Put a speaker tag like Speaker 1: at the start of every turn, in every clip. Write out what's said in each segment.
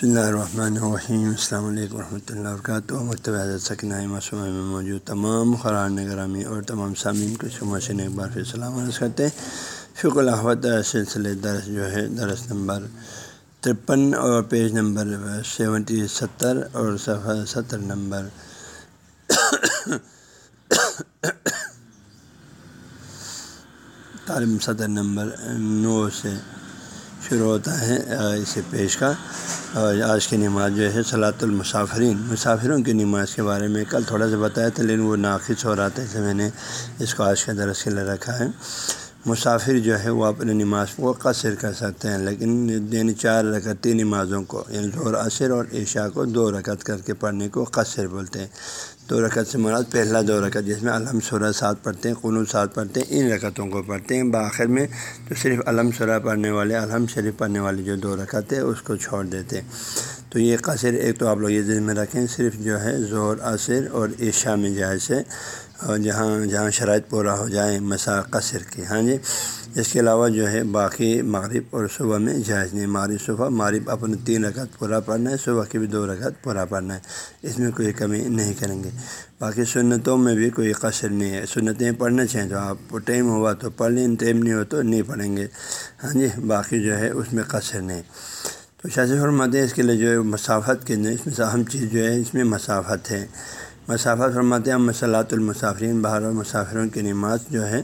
Speaker 1: بسم اللہ الرحمن الرحیم السلام علیکم ورحمۃ اللہ وبرکاتہ مکتب حضرت سکنہ میں موجود تمام قرآن نگرامی اور تمام سامعین کو شمع ایک بار پھر سلام عرض کرتے ہیں فک الحمد سلسلے درس جو ہے درس نمبر ترپن اور پیج نمبر سیونٹی ستر اور صفحہ ستر نمبر تعلیم صدر نمبر نو سے شروع ہوتا ہے اسے پیش کا۔ اور آج کی نماز جو ہے صلاۃ المسافرین۔ مسافروں کی نماز کے بارے میں کل تھوڑا سا بتایا تھا، لیکن وہ ناقص ہو رہا تھا، اس میں نے اس کو آج کے درس کے لیے رکھا ہے۔ مسافر جو ہے وہ اپنی نماز کو قصر کر سکتے ہیں، لیکن یعنی چار رکعتی نمازوں کو یعنی زور عصر اور عشاء کو دو رکعت کر کے پڑھنے کو قصر بولتے ہیں۔ دو رکعت سے مراد پہلا دو رکعت جس میں علم سورہ ساتھ پڑھتے ہیں قنو ساتھ پڑھتے ہیں، ان رکعتوں کو پڑھتے ہیں۔ بآخر میں تو صرف علم سورہ پڑھنے والے الحم شریف پڑھنے والے جو دو رکعت ہے اس کو چھوڑ دیتے ہیں۔ تو یہ قصر ایک تو آپ لوگ یہ ذہن میں رکھیں، صرف جو ہے زور عصر اور عشاء میں جائز ہے۔ اور جہاں جہاں شرائط پورا ہو جائیں مسا قصر کی ہاں جی اس کے علاوہ جو ہے باقی مغرب اور صبح میں جائز نہیں۔ مغرب صبح، مغرب اپنے تین رکعت پورا پڑھنا ہے، صبح کی بھی دو رکعت پورا پڑھنا ہے۔ اس میں کوئی کمی نہیں کریں گے۔ باقی سنتوں میں بھی کوئی قصر نہیں ہے۔ سنتیں پڑھنا چاہیں تو آپ ٹائم ہوا تو پڑھ لیں، ٹائم نہیں ہو تو نہیں پڑھیں گے۔ ہاں جی باقی جو ہے اس میں قصر نہیں۔ تو شاذ حرمت ہے اس کے لیے جو ہے مسافت کے اس میں اہم چیز جو ہے اس میں مسافت ہے۔ مسافت فرماتے ہیں مسلاۃ المسافرین باہر مسافروں کی نماز جو ہے،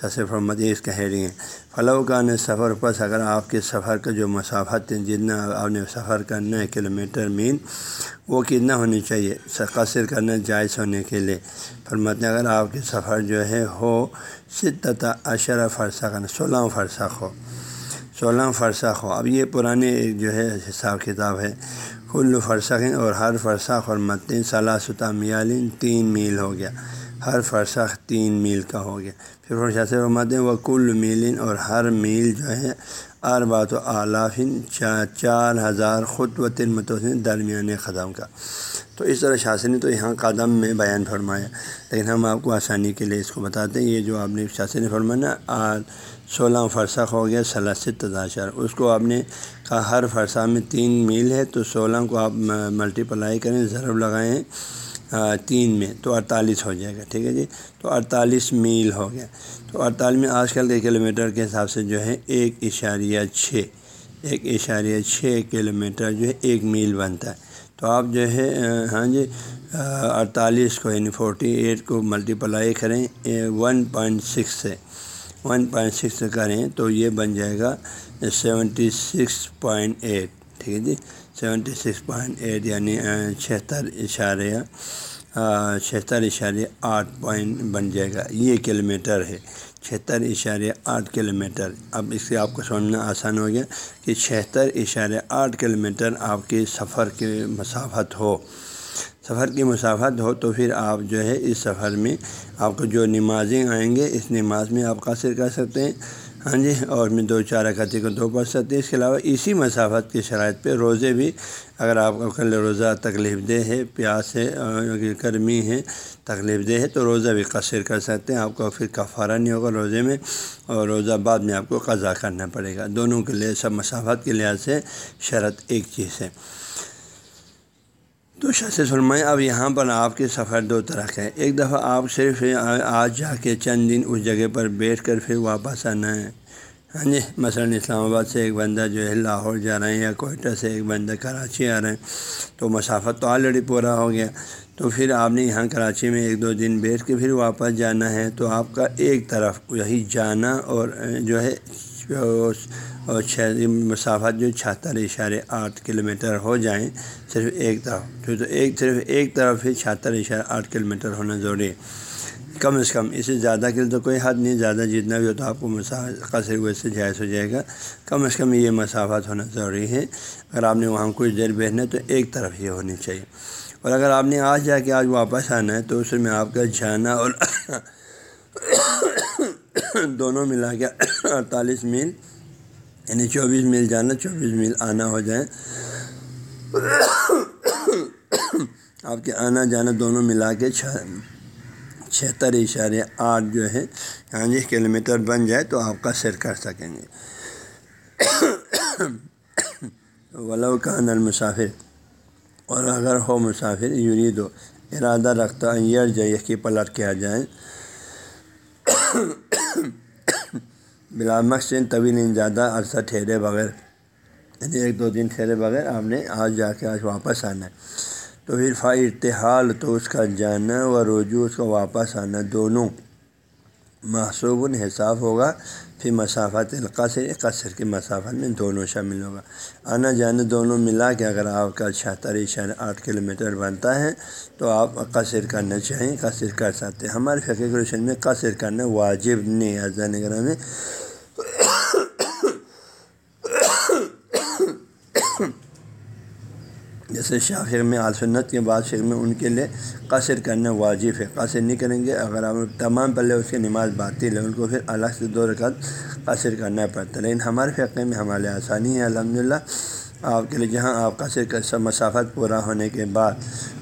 Speaker 1: سب فرمت اس کہہ رہی ہیں۔ فلاح کا نے سفر پس اگر آپ کے سفر کا جو مسافت ہے، جتنا آپ نے سفر کرنا ہے کلو میٹر مین وہ کتنا ہونی چاہیے؟ قصر کرنا جائز ہونے کے لیے۔ فرماتے ہیں، اگر آپ کے سفر جو ہے، ہو شدت اشرا فرسہ کرنا سولہ فرسخ ہو، سولہ فرسخ ہو۔ اب یہ پرانے جو ہے، حساب کتاب ہے۔ کل فرسخ اور ہر فرسخ اور متن صلاح میالین تین میل ہو گیا۔ ہر فرسخ تین میل کا ہو گیا۔ پھر فرشا سے فرماتے وہ کل میلن اور ہر میل جو ہے اربات و آلافن چار ہزار خود و تین متوسن درمیان قدم کا۔ تو اس طرح شاثر نے تو یہاں قدم میں بیان فرمایا۔ لیکن ہم آپ کو آسانی کے لیے اس کو بتاتے ہیں۔ یہ جو آپ نے شاثر نے فرمایا سولہ فرسخ ہو گیا سلاست تداشر۔ اس کو آپ نے کہا ہر فرسہ میں تین میل ہے، تو سولہ کو آپ ملٹی پلائی کریں، ضرب لگائیں۔ تین میں تو اڑتالیس ہو جائے گا، ٹھیک ہے جی؟ تو اڑتالیس میل ہو گیا۔ تو اڑتالیس میں آج کل کے کلو میٹر کے حساب سے جو ہے ایک اشاریہ چھ، ایک اشاریہ چھ کلو میٹر جو ہے ایک میل بنتا ہے۔ تو آپ جو ہے ہاں جی اڑتالیس کو یعنی فورٹی ایٹ کو ملٹی پلائی کریں ون پوائنٹ سکس سے۔ ون پوائنٹ سکس کریں تو یہ بن جائے گا سیونٹی سکس پوائنٹ ایٹ۔ ٹھیک ہے جی۔ سیونٹی سکس پوائنٹ ایٹ یعنی چھہتر اشاریہ چھہتر اشاریہ آٹھ پوائنٹ بن جائے گا۔ یہ کلو میٹر ہے۔ چھہتر اشاریہ آٹھ کلو میٹر اب اس سے آپ کو سمجھنا آسان ہو گیا کہ چھہتر اشاریہ آٹھ کلو میٹر آپ کے سفر کی مسافت ہو۔ سفر کی مسافت ہو تو پھر آپ جو ہے اس سفر میں آپ کو جو نمازیں آئیں گے، اس نماز میں آپ قاصر کر سکتے ہیں۔ ہاں جی اور میں دو چار رکعتی کو دو پڑھ سکتے ہیں۔ اس کے علاوہ اسی مسافت کی شرائط پہ روزے بھی، اگر آپ کو کل روزہ تکلیف دہ ہے، پیاس ہے یعنی گرمی ہے، تکلیف دہ ہے، تو روزہ بھی قصر کر سکتے ہیں۔ آپ کو پھر کفارہ نہیں ہوگا روزے میں، اور روزہ بعد میں آپ کو قضا کرنا پڑے گا۔ دونوں کے لیے سب مسافت کے لحاظ سے شرط ایک چیز ہے۔ تو شاہ سلمائے اب یہاں پر آپ کے سفر دو طرح کا ہے ایک دفعہ آپ صرف آج جا کے چند دن اس جگہ پر بیٹھ کر پھر واپس آنا ہے۔ ہاں جی مثلاً اسلام آباد سے ایک بندہ جو ہے لاہور جا رہے ہیں یا کوئٹہ سے ایک بندہ کراچی آ رہے ہیں، تو مسافت تو آلریڈی پورا ہو گیا۔ تو پھر آپ نے یہاں کراچی میں ایک دو دن بیٹھ کے پھر واپس جانا ہے۔ تو آپ کا ایک طرف یہی جانا اور جو ہے اور چھ مسافت جو چھہتر اشارے آٹھ کلو میٹر ہو جائیں، صرف ایک طرف۔ جو تو ایک صرف ایک طرف ہی چھہتر اشارے آٹھ کلو میٹر ہونا ضروری ہے۔ کم از کم اس سے زیادہ کے لیے تو کوئی حد نہیں، زیادہ جتنا بھی ہو تو آپ کو قصر ہوئے سے جائز ہو جائے گا۔ کم از کم یہ مسافت ہونا ضروری ہے۔ اگر آپ نے وہاں کچھ دیر بیٹھنا ہے تو ایک طرف ہی ہونی چاہیے۔ اور اگر آپ نے آج جا کے آج واپس آنا ہے تو اس میں آپ کا جانا اور دونوں ملا کے اڑتالیس میل یعنی چوبیس میل جانا، چوبیس میل آنا ہو جائے آپ کے آنا جانا دونوں ملا کے چھہتر اشارے آٹھ جو ہے ہاں جی کلو میٹر بن جائے تو آپ کا سیر کر سکیں گے۔ ولو کا کان المسافر، اور اگر ہو مسافر یوری دو ارادہ رکھتا یر جائے کہ پلٹ کیا جائے بلا مقصد طویل زیادہ عرصہ ٹھہرے بغیر یعنی ایک دو دن ٹھہرے بغیر آپ نے آج جا کے آج واپس آنا ہے۔ تو پھر فا ارتحال تو اس کا جانا و رجوع اس کا واپس آنا دونوں۔ محسوب حساب ہوگا، پھر مسافت القصر، قصر کی مسافت میں دونوں شامل ہوگا۔ آنا جانا دونوں ملا کے اگر آپ کا چھہتر اشارہ آٹھ کلو میٹر بنتا ہے، تو آپ قصر کرنا چاہیں، قصر کر سکتے ہیں۔ ہمارے فقیر روشن میں قصر کرنا واجب نہیں ہے۔ میں جیسے شاہ میں آسنت کے بعد فکر میں ان کے لیے قصر کرنا واجب ہے۔ قصر نہیں کریں گے، اگر آپ تمام پہلے اس کی نماز باطل ہے، ان کو پھر الگ سے دو رکعت قصر کرنا پڑتا ہے۔ لیکن ہمارے فقے میں ہمارے آسانی ہے الحمد للہ آپ کے لیے جہاں آپ قصر کا مسافت پورا ہونے کے بعد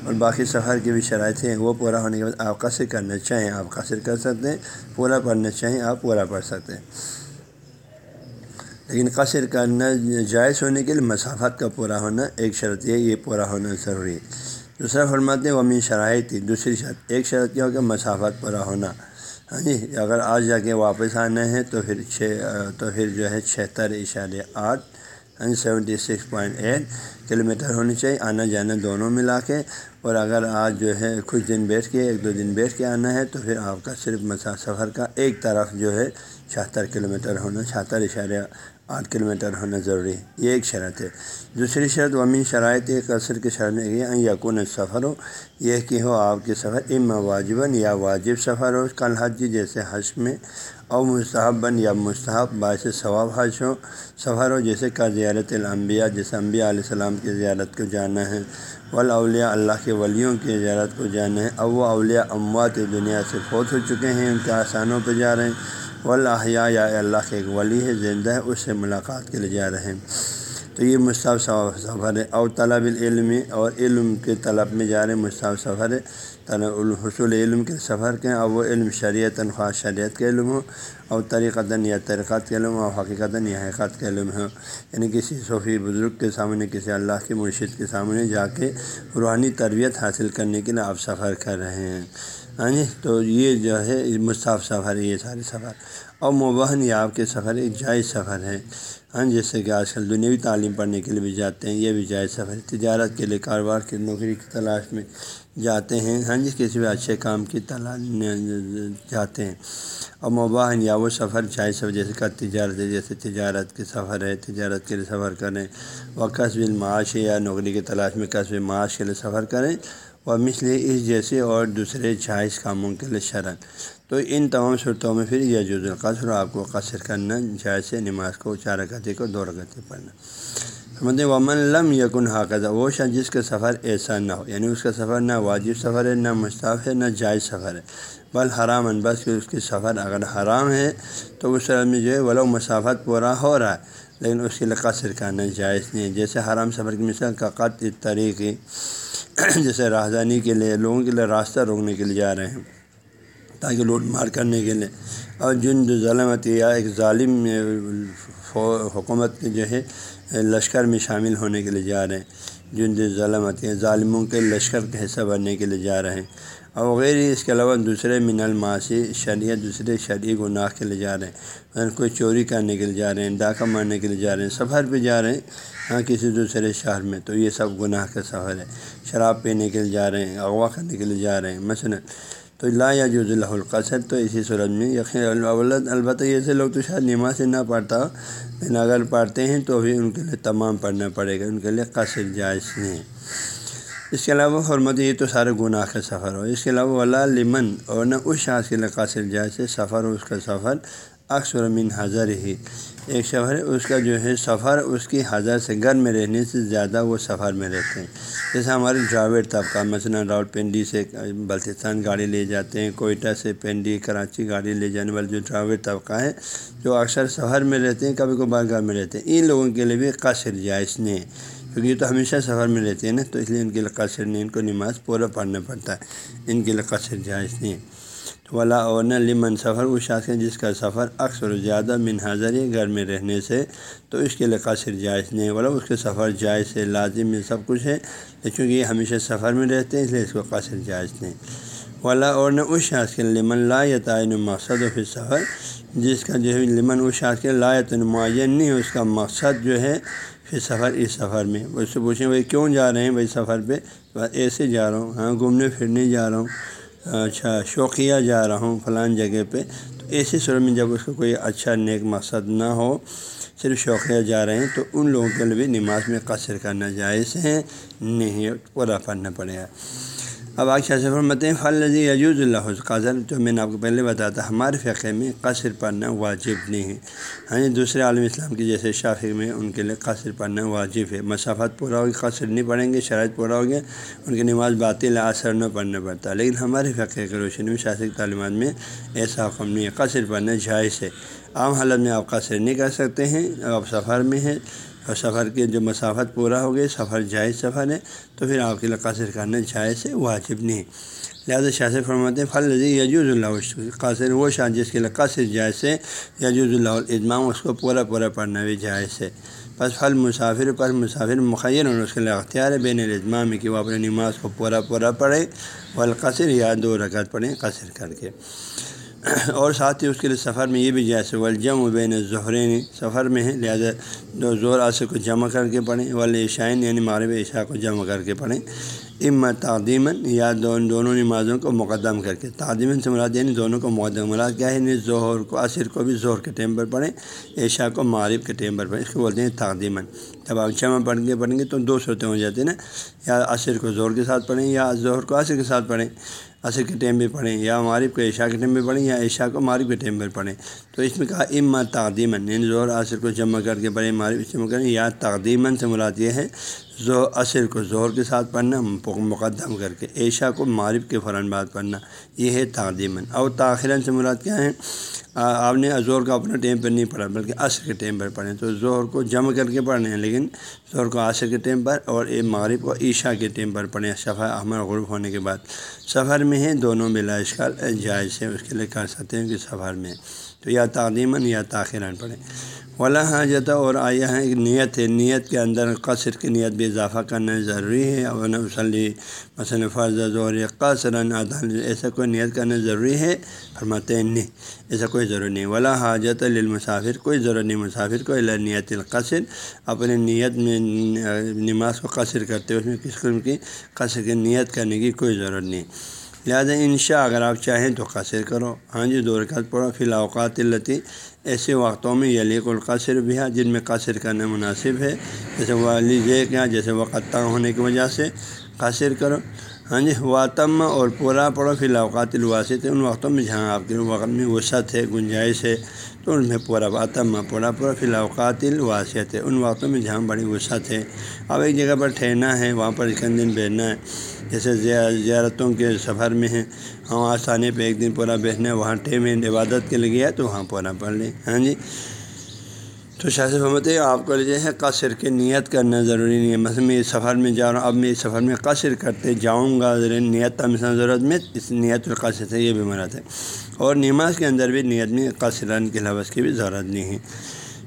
Speaker 1: اور باقی سفر کی بھی شرائط ہیں، وہ پورا ہونے کے بعد آپ قصر کرنا چاہیں، آپ قصر کر سکتے ہیں، پورا پڑھنا چاہیں، آپ پورا پڑھ سکتے ہیں۔ لیکن قصر کرنا جائز ہونے کے لیے مسافت کا پورا ہونا ایک شرط ہے، یہ پورا ہونا ضروری ہے۔ دوسرا فرماتے ومی شرائط تھی دوسری شرط، ایک شرط یہ ہوگا مسافت پورا ہونا۔ ہاں جی اگر آج جا کے واپس آنا ہے تو پھر چھ، تو پھر جو ہے چھہتر اشارے آٹھ ہاں جی، seventy six point eight kilometre ہونی چاہیے، آنا جانا دونوں ملا کے۔ اور اگر آج جو ہے کچھ دن بیٹھ کے، ایک دو دن بیٹھ کے آنا ہے تو پھر آپ کا صرف مسا سفر کا ایک طرف جو ہے چھہتر کلو میٹر ہونا، چھہتر اشارے آٹھ کلو میٹر ہونا ضروری ہے۔ یہ ایک شرط ہے۔ دوسری شرط ومین شرائط ایک عصر کے شرط میں یہ یقون سفر ہو یہ کہ ہو آپ کے سفر ام واجباً یا واجب سفر ہو۔ کل حج جیسے حج میں اور مستحباً یا مستحب باعث ثواب حج ہو۔ سفر ہو جیسے کا زیارت الانبیاء جیسے انبیاء علیہ السلام کی زیارت کو جانا ہے۔ ولاولیاء اللہ کے ولیوں کی زیارت کو جانا ہے۔ اب اولیاء اموات دنیا سے فوت ہو چکے ہیں، ان کے آسانوں پہ جا رہے ہیں۔ واللہ یا اللہ کے ایک ولی ہے، زندہ ہے، اس سے ملاقات کے لیے جا رہے ہیں۔ تو یہ مصطف سفر ہے۔ اور طلب العلم اور علم کے طلب میں جا رہے ہیں۔ مصطف سفر ہے۔ طلب الحصول علم کے سفر کے اور وہ علم شریعت خواہ شریعت کے علم ہو اور طریقتاً یا ترقات کے علم ہو اور حقیقتاً یا حقیقت کے علم ہو یعنی کسی صوفی بزرگ کے سامنے، کسی اللہ کے مرشد کے سامنے جا کے روحانی تربیت حاصل کرنے کے لیے آپ سفر کر رہے ہیں۔ ہاں جی؟ تو یہ جو ہے مصطف سفر ہے یہ سارے سفر۔ اور مبہن یہ آپ کے سفر ایک جائز سفر ہے۔ ہاں جیسے کہ آج کل دنیاوی تعلیم پڑھنے کے لیے بھی جاتے ہیں، یہ بھی جائز سفر ہے۔ تجارت کے لیے کاروبار کی نوکری کی تلاش میں جاتے ہیں۔ ہاں جی کسی بھی اچھے کام کی تلاش جاتے ہیں۔ اور مباحن یا وہ سفر جائز سفر، جیسے کا تجارت ہے، جیسے تجارت کے سفر ہے، تجارت کے لیے سفر کریں۔ وہ قصب معاش یا نوکری کی تلاش میں قصب معاش کے لیے سفر کریں۔ اور مثل اس جیسے اور دوسرے جائز کاموں کے لیے شرن تو ان تمام صورتوں میں پھر یہ جز القصر، آپ کو قصر کرنا، جائز نماز کو چار رکعتے کو دو رکعتے پڑھنا۔ سمجھتے ومن لم یکن حاقضہ وہ شخص جس کا سفر ایسا نہ ہو یعنی اس کا سفر نہ واجب سفر ہے، نہ مستعف ہے، نہ جائز سفر ہے، بل حرام بس کہ اس کی سفر اگر حرام ہے تو اس میں جو ہے ولو مسافت پورا ہو رہا ہے، لیکن اس کے لیے قصر کرنا جائز نہیں ہے۔ جیسے حرام سفر کی مثال کا قط طریقے جیسے راہدانی کے لیے، لوگوں کے لیے راستہ روکنے کے لیے جا رہے ہیں، تاکہ لوٹ مار کرنے کے لیے۔ اور جن جو ظلمت یا ایک ظالم حکومت کے جو ہے، لشکر میں شامل ہونے کے لیے جا رہے ہیں۔ جن جو ظلمت یا ظالموں کے لشکر کا حصہ بننے کے لیے جا رہے ہیں۔ اور وغیرہ اس کے علاوہ دوسرے من الماسی شریع دوسرے شرعی گناہ کے لیے جا رہے ہیں۔ مثلاً کوئی چوری کرنے کے لیے جا رہے ہیں، ڈاکہ مارنے کے لیے جا رہے ہیں، سفر پہ جا رہے ہیں ہاں کسی دوسرے شہر میں، تو یہ سب گناہ کا سفر ہے۔ شراب پینے کے لیے جا رہے ہیں، اغوا کرنے کے لیے جا رہے ہیں، مثلاً۔ تو لا یا جو القصر، تو اسی صورت میں یقین البتہ ایسے لوگ تو شاید نماز سے نہ پڑھتا لیکن اگر پڑھتے ہیں تو بھی ان کے لیے تمام پڑھنا پڑے گا، ان کے لیے قصر جائز نہیں اس کے علاوہ حرمت، یہ تو سارے گناہ کا سفر ہو۔ اس کے علاوہ ولا لمن، اور نہ اس شاذ کے لیے قاصر جائز ہے، سفر ہو اس کا سفر اکثر من حضر ہی ایک سفر ہے، اس کا جو ہے سفر، اس کی حضر سے گھر میں رہنے سے زیادہ وہ سفر میں رہتے ہیں۔ جیسے ہمارے ڈرائیور طبقہ، مثلاً راول پنڈی سے بلتستان گاڑی لے جاتے ہیں، کوئٹہ سے پنڈی، کراچی گاڑی لے جانے والے جو ڈرائیور طبقہ ہے، جو اکثر سفر میں رہتے ہیں، کبھی کبھار گھر میں رہتے ہیں۔ ان لوگوں کے لیے بھی قصر جائز نہیں ہے کیونکہ یہ تو ہمیشہ سفر میں رہتے ہیں نا، تو اس لیے ان کے لیے قصر نہیں، ان کو نماز پورا پڑھنا پڑتا ہے۔ ان کے لیے قصر جائز نہیں۔ ہے ولا اور نہ لمن سفر اس شخص جس کا سفر اکثر و زیادہ من حاضر گھر میں رہنے سے، تو اس کے لیے قصر جائز نہیں ولا اس کے سفر جائز ہے، لازم میں سب کچھ ہے، لیکن یہ ہمیشہ سفر میں رہتے ہیں، اس لیے اس کو قصر جائز نہیں ولا اور نہ اس شخص کے لمن لا یا تعین مقصد و پھر سفر جس کا جو ہے لمن، اس شخص کے لا معین نہیں ہے، اس کا مقصد جو ہے پھر سفر، اس سفر میں۔ اس سے پوچھیں بھائی کیوں جا رہے ہیں بھائی سفر پہ؟ ایسے جا رہا ہوں ہاں گھومنے پھرنے جا رہا ہوں۔ اچھا شوقیہ جا رہا ہوں فلان جگہ پہ؟ تو ایسی صورت میں جب اس کو کوئی اچھا نیک مقصد نہ ہو، صرف شوقیہ جا رہے ہیں، تو ان لوگوں کے لیے بھی نماز میں قصر کرنا جائز ہے، نہیں پورا پڑھنا پڑے۔ گا اب آج شاہ فرماتے ہیں فل یجوز اللہ قذر جو میں نے آپ کو پہلے بتایا تھا، ہمارے فقے میں قصر پڑھنا واجب نہیں ہے۔ ہاں جی، دوسرے عالم اسلام کی جیسے شافی میں ان کے لیے قصر پڑھنا واجب ہے۔ مسافت پورا ہوگی، قصر نہیں پڑھیں گے، شرائط پورا ہو گیا ان کی نماز باطل اثر نہ پڑھنا پڑتا۔ لیکن ہمارے فقے کے روشنی میں شاستک تعلیمات میں ایسا حکم نہیں ہے، قصر پڑھنا جائز ہے۔ عام حالت میں آپ قصر نہیں کر سکتے ہیں، آپ سفر میں ہیں۔ اور سفر کے جو مسافت پورا ہو گئے، سفر جائز سفر ہے، تو پھر آپ کے لیے قاصر کرنا جائز ہے واجب نہیں۔ لہٰذا شاہ سے فرماتے ہیں فل یجوز اللہ قاصر وہ شاہ جس کے لیے قاصر جائز ہے یجوز اللہ اجمام اس کو پورا پورا پڑھنا بھی جائز ہے۔ بس پھل مسافر پر مسافر مخیر اور اس کے لیے اختیار ہے، بین الاجمام کہ وہ اپنے نماز کو پورا پورا پڑھے والقصر یا دو رکعت پڑھیں قصر کر کے۔ اور ساتھ ہی اس کے لیے سفر میں یہ بھی جیسے ولجم و بین ظہرین سفر میں ہے، لہٰذا دو زور آسے کو جمع کر کے پڑھیں والے عشائن یعنی مغرب عشاء کو جمع کر کے پڑھیں۔ ام تعدیمن یا دون دونوں نمازوں کو مقدم کر کے۔ تعدیمن سے مراد یعنی دونوں کو مقدم۔ مراد کیا ہے؟ یعنی ظہر کو، عصر کو بھی ظہر کے ٹائم پر پڑھیں، عشاء کو معرب کے ٹائم پر پڑھیں۔ اس کو بولتے ہیں تعدیمن جب آپ جمع پڑھ کے پڑھیں گے تو دو صورتیں ہو جاتی ہیں نا۔ یا عصر کو زور کے ساتھ پڑھیں یا ظہر کو عصر کے ساتھ پڑھیں۔ عصر کے ٹائم بھی پڑھیں یا معرف کو عشاء کے ٹائم بھی پڑھیں یا عشاء کو معرف کے ٹائم پر پڑھیں۔ تو اس میں کہا اما تعدیمن یعنی زور عصر کو جمع کر کے پڑھیں۔ معرف جمع کریں یا تعدیمن سے مراد یہ ہے زو عصر کو زہر کے ساتھ پڑھنا مقدم کر کے عشاء کو معرف کے فوراً بعد پڑھنا، یہ ہے تعدیمن اور تاخیراً سے مراد کیا ہے؟ آپ نے زور کا اپنا ٹیم پر نہیں پڑھا، بلکہ عصر کے ٹیم پر پڑھیں۔ تو زہر کو جمع کر کے پڑھنے ہیں، لیکن زہر کو عصر کے ٹیم پر اور مغرب کو عشاء کے ٹیم پر پڑھیں۔ صفحہ احمد غروب ہونے کے بعد سفر میں ہیں، دونوں بلا اشکال جائز ہے اس کے لیے کر سکتے ہیں کہ سفر میں۔ تو یا تعلیماً یا تاخیراً پڑھیں۔ ولا حاجت اور آیا ہے ایک نیت ہے، نیت کے اندر قصر کی نیت بھی اضافہ کرنا ضروری ہے۔ اور وسلی مثلاً فرض زور قصراً ایسا کوئی نیت کرنا ضروری ہے؟ فرماتے ہیں، نہیں، ایسا کوئی ضرورت نہیں۔ ولا حاجت للمسافر، کوئی ضرورت نہیں مسافر کو اللہ نیت القصر۔ اپنے نیت میں، نماز کو قصر کرتے ہوئے، اس میں کس قسم کی قصر کی نیت کرنے کی کوئی ضرورت نہیں۔ لہٰذا انشاء اگر آپ چاہیں تو قصر کرو۔ ہاں جی دو رکعت پڑھو۔ فی الاوقات التی، ایسے وقتوں میں یلیق القصر بھی ہے جن میں قصر کرنا مناسب ہے۔ جیسے والی کیا جیسے وقت ہونے کی وجہ سے قصر کرو۔ ہاں جی واتم اور پورا پڑھو فی الاوقات الواسط ان وقتوں میں جہاں آپ کے وقت میں وسعت ہے، گنجائش ہے، تو ان میں پورا واتم، پورا پورا فی الاوقات الواسط ہے ان وقتوں میں جہاں بڑی وسعت ہے۔ اب ایک جگہ پر ٹھہرنا ہے، وہاں پر چند دن بیٹھنا ہے، جیسے زیارتوں کے سفر میں ہیں، ہم آسانی پہ ایک دن پورا بیٹھنا ہے، وہاں ٹیم عبادت کے لیے گیا تو وہاں پورا پڑھ لیں۔ ہاں جی تو شاہ سے ہے آپ کو جو ہے قصر کی نیت کرنا ضروری نہیں ہے۔ مثلا میں اس سفر میں جا رہا ہوں، اب میں اس سفر میں قصر کرتے جاؤں گا۔ نیت مثلا ضرورت میں، اس نیت القصر سے یہ بھی مراد ہے۔ اور نماز کے اندر بھی نیت میں قصران کے لفظ کی بھی ضرورت نہیں ہے۔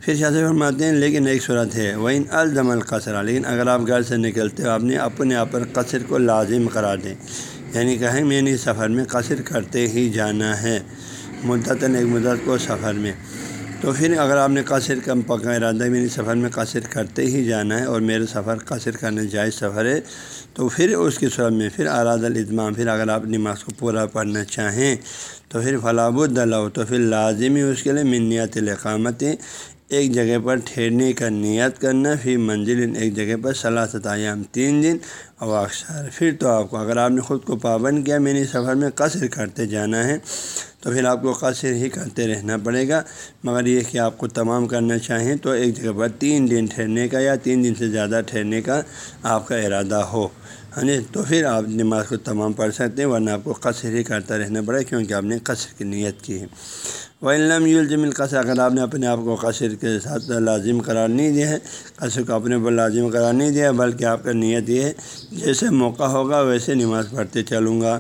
Speaker 1: پھر شاہ سے فرماتے ہیں، لیکن ایک صورت ہے وہ ان الزم القصرہ لیکن اگر آپ گھر سے نکلتے ہو، آپ نے اپنے آپ پر قصر کو لازم قرار دیں۔ یعنی کہیں میں نے سفر میں قصر کرتے ہی جانا ہے۔ مدت ایک مدت کو سفر میں۔ تو پھر اگر آپ نے قصر کا پکا ارادہ میری سفر میں قصر کرتے ہی جانا ہے اور میرا سفر قصر کرنے جائز سفر ہے، تو پھر اس کی صورت میں پھر اراد الاتمام پھر اگر آپ نماز کو پورا پڑھنا چاہیں تو پھر فلاب الدلاؤ تو پھر لازمی اس کے لیے منیت الاقامت ایک جگہ پر ٹھہرنے کا نیت کرنا، پھر منزل ایک جگہ پر صلاح ایام تین دن اور اکثر۔ پھر تو آپ کو، اگر آپ نے خود کو پابند کیا، میں نے سفر میں قصر کرتے جانا ہے، تو پھر آپ کو قصر ہی کرتے رہنا پڑے گا۔ مگر یہ کہ آپ کو تمام کرنا چاہیں تو ایک جگہ پر تین دن ٹھہرنے کا یا تین دن سے زیادہ ٹھہرنے کا آپ کا ارادہ ہو ہاں جی؟ تو پھر آپ نماز کو تمام پڑھ سکتے ہیں، ورنہ آپ کو قصر ہی کرتا رہنا پڑے کیونکہ آپ نے قصر کی نیت کی ہے۔ وہ علم یلزم القصر، اگر آپ نے اپنے آپ کو قصر کے ساتھ لازم قرار نہیں دیا ہے، قصر کو اپنے پر لازم قرار نہیں دیا بلکہ آپ کا نیت یہ ہے، جیسے موقع ہوگا ویسے نماز پڑھتے چلوں گا۔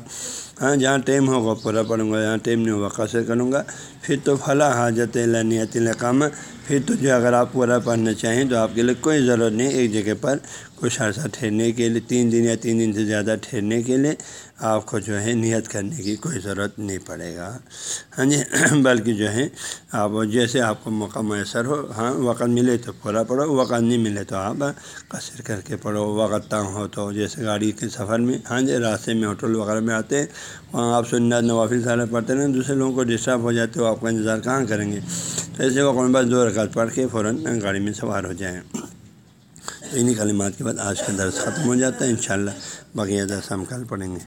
Speaker 1: ہاں جہاں ٹائم ہوگا پورا پڑھوں گا، جہاں ٹائم نہیں ہوگا قصر کروں گا۔ پھر تو فلاں حاجت لنیت القامہ پھر تو جو اگر آپ پورا پڑھنا چاہیں تو آپ کے لیے کوئی ضرورت نہیں، ایک جگہ پر کچھ عرصہ ٹھہرنے کے لیے، تین دن یا تین دن سے زیادہ ٹھہرنے کے لیے آپ کو جو ہے نیت کرنے کی کوئی ضرورت نہیں پڑے گا۔ ہاں جی بلکہ جو ہے آپ جیسے آپ کو موقع میسر ہو ہاں وقت ملے تو پورا پڑھو، وقت نہیں ملے تو آپ قصر کر کے پڑھو۔ وقت تنگ ہو تو جیسے گاڑی کے سفر میں ہاں جی راستے میں ہوٹل وغیرہ میں آتے ہیں، وہاں آپ سنت نوافل سارے پڑھتے رہیں دوسرے لوگوں کو ڈسٹرب ہو جاتے ہو آپ کا انتظار کہاں کریں گے؟ تو ایسے وقت میں بس دو رکعت پڑھ کے فوراً گاڑی میں سوار ہو جائیں۔ تو انہیں کلمات کے بعد آج کا درس ختم ہو جاتا ہے، انشاءاللہ۔ شاء اللہ درس ہم کل پڑھیں گے۔